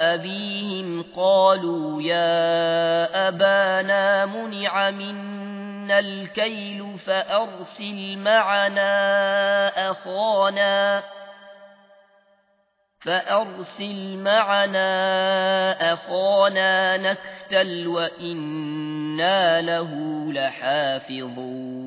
أبيهم قالوا يا أبانا منع منا الكيل فأرسل معنا أخانا فأرسل معنا أخانا نكتل وإنا له لحافظون